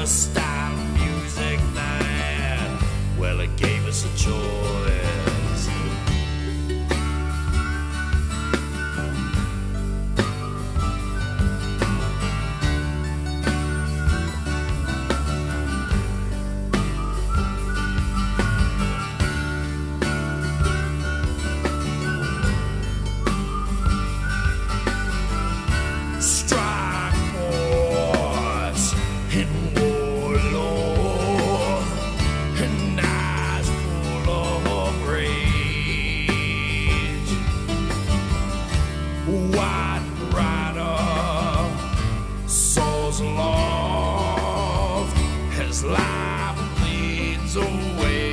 the style. this life leads away.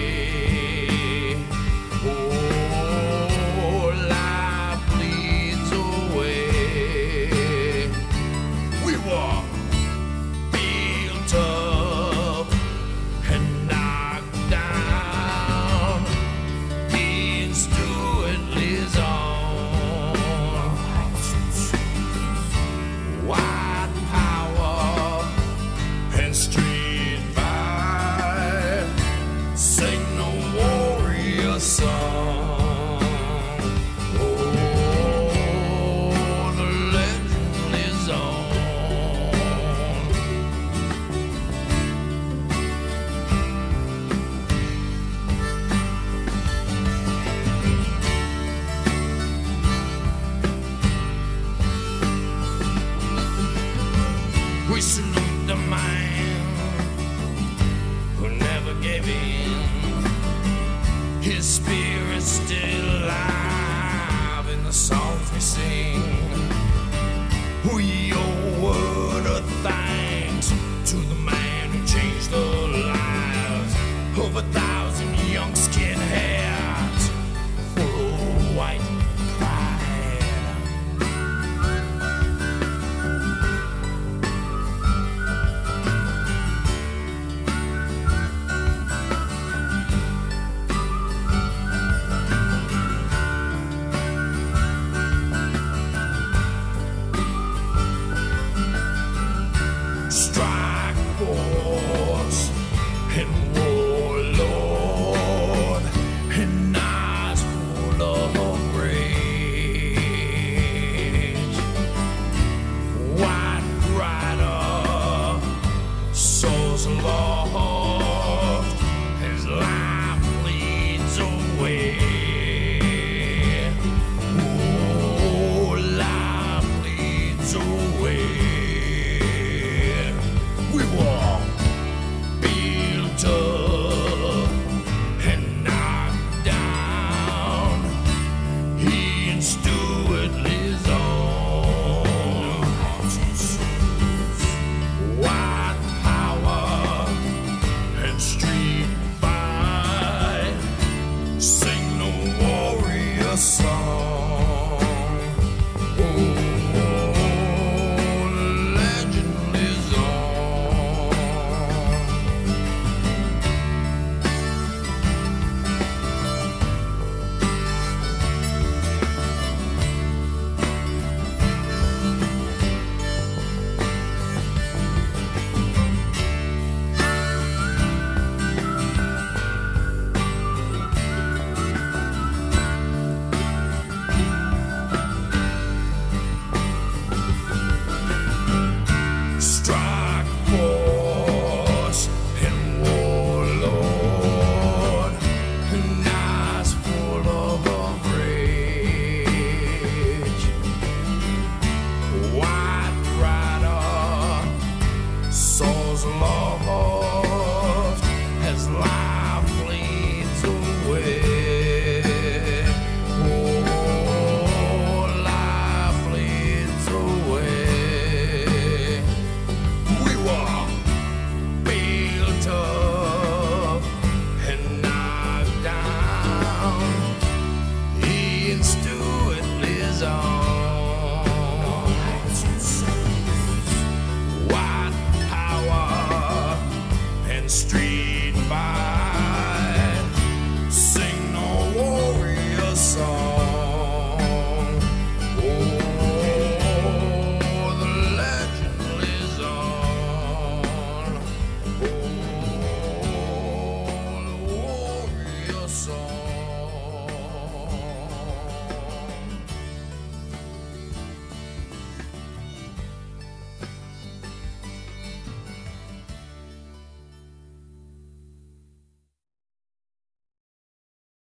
a song. Oh, the legend is on. We sing. Strike. street by.